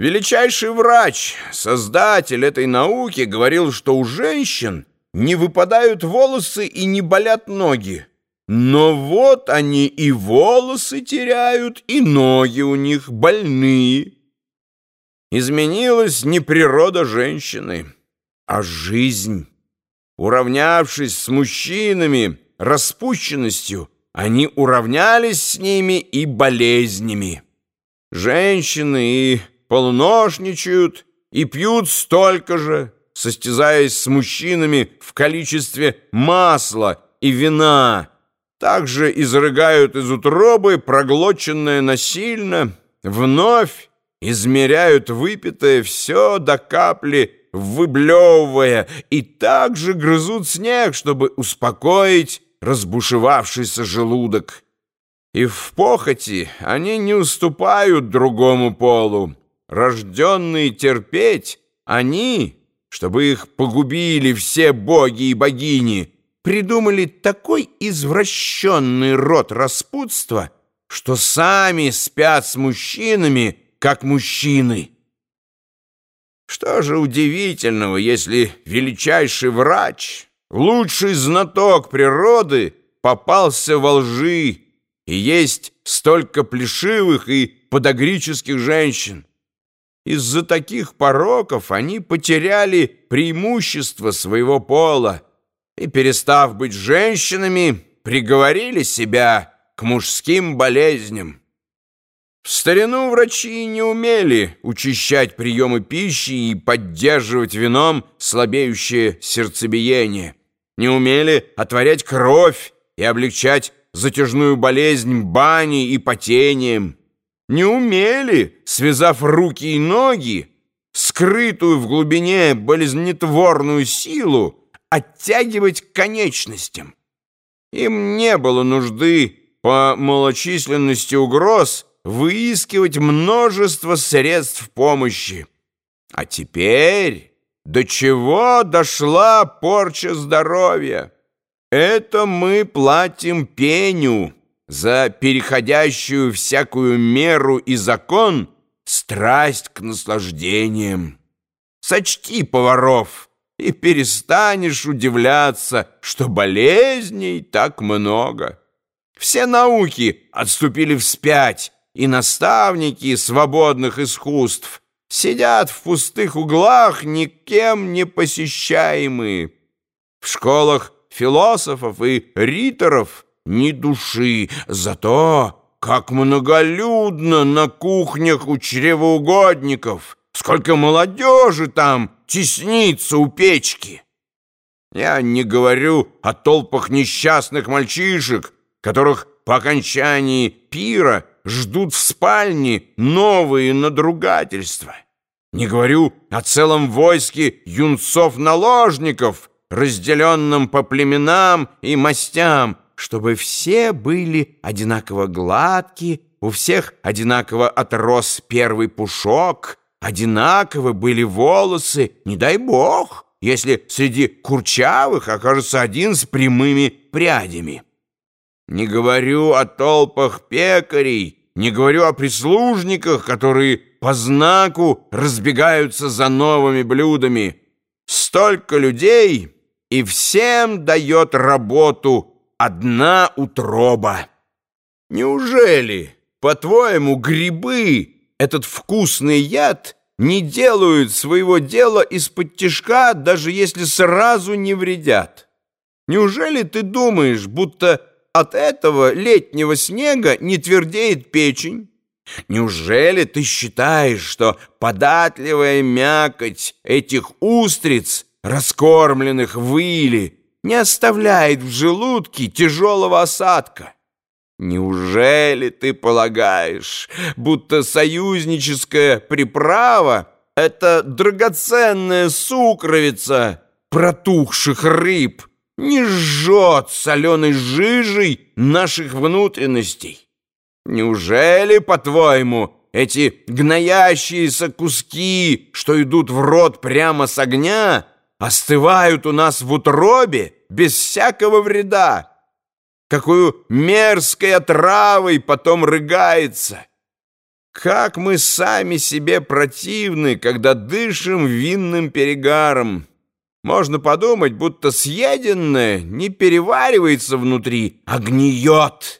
Величайший врач, создатель этой науки, говорил, что у женщин не выпадают волосы и не болят ноги. Но вот они и волосы теряют, и ноги у них больные. Изменилась не природа женщины, а жизнь. Уравнявшись с мужчинами распущенностью, они уравнялись с ними и болезнями. Женщины и полуношничают и пьют столько же, состязаясь с мужчинами в количестве масла и вина, также изрыгают из утробы проглоченное насильно, вновь измеряют выпитое все до капли, выблевывая, и также грызут снег, чтобы успокоить разбушевавшийся желудок. И в похоти они не уступают другому полу, рожденные терпеть, они, чтобы их погубили все боги и богини, придумали такой извращенный род распутства, что сами спят с мужчинами, как мужчины. Что же удивительного, если величайший врач, лучший знаток природы попался во лжи, и есть столько плешивых и подогрических женщин? Из-за таких пороков они потеряли преимущество своего пола и, перестав быть женщинами, приговорили себя к мужским болезням. В старину врачи не умели учащать приемы пищи и поддерживать вином слабеющее сердцебиение, не умели отворять кровь и облегчать затяжную болезнь бани и потением, не умели, связав руки и ноги, скрытую в глубине болезнетворную силу, оттягивать к конечностям. Им не было нужды по малочисленности угроз выискивать множество средств помощи. А теперь до чего дошла порча здоровья? Это мы платим пеню за переходящую всякую меру и закон страсть к наслаждениям. Сочти поваров и перестанешь удивляться, что болезней так много. Все науки отступили вспять, и наставники свободных искусств сидят в пустых углах, никем не посещаемые. В школах философов и риторов – ни души, зато как многолюдно на кухнях у чревоугодников, сколько молодежи там теснится у печки. Я не говорю о толпах несчастных мальчишек, которых по окончании пира ждут в спальне новые надругательства. Не говорю о целом войске юнцов-наложников, разделенном по племенам и мастям, чтобы все были одинаково гладкие, у всех одинаково отрос первый пушок, одинаково были волосы, не дай бог, если среди курчавых окажется один с прямыми прядями. Не говорю о толпах пекарей, не говорю о прислужниках, которые по знаку разбегаются за новыми блюдами. Столько людей, и всем дает работу одна утроба. Неужели, по-твоему, грибы, этот вкусный яд, не делают своего дела из-под тишка, даже если сразу не вредят? Неужели ты думаешь, будто от этого летнего снега не твердеет печень? Неужели ты считаешь, что податливая мякоть этих устриц, раскормленных в иле, не оставляет в желудке тяжелого осадка. Неужели ты полагаешь, будто союзническая приправа — это драгоценная сукровица протухших рыб, не жжет соленой жижей наших внутренностей? Неужели, по-твоему, эти гноящиеся куски, что идут в рот прямо с огня — остывают у нас в утробе без всякого вреда. Какую мерзкой отравой потом рыгается. Как мы сами себе противны, когда дышим винным перегаром. Можно подумать, будто съеденное не переваривается внутри, а гниет.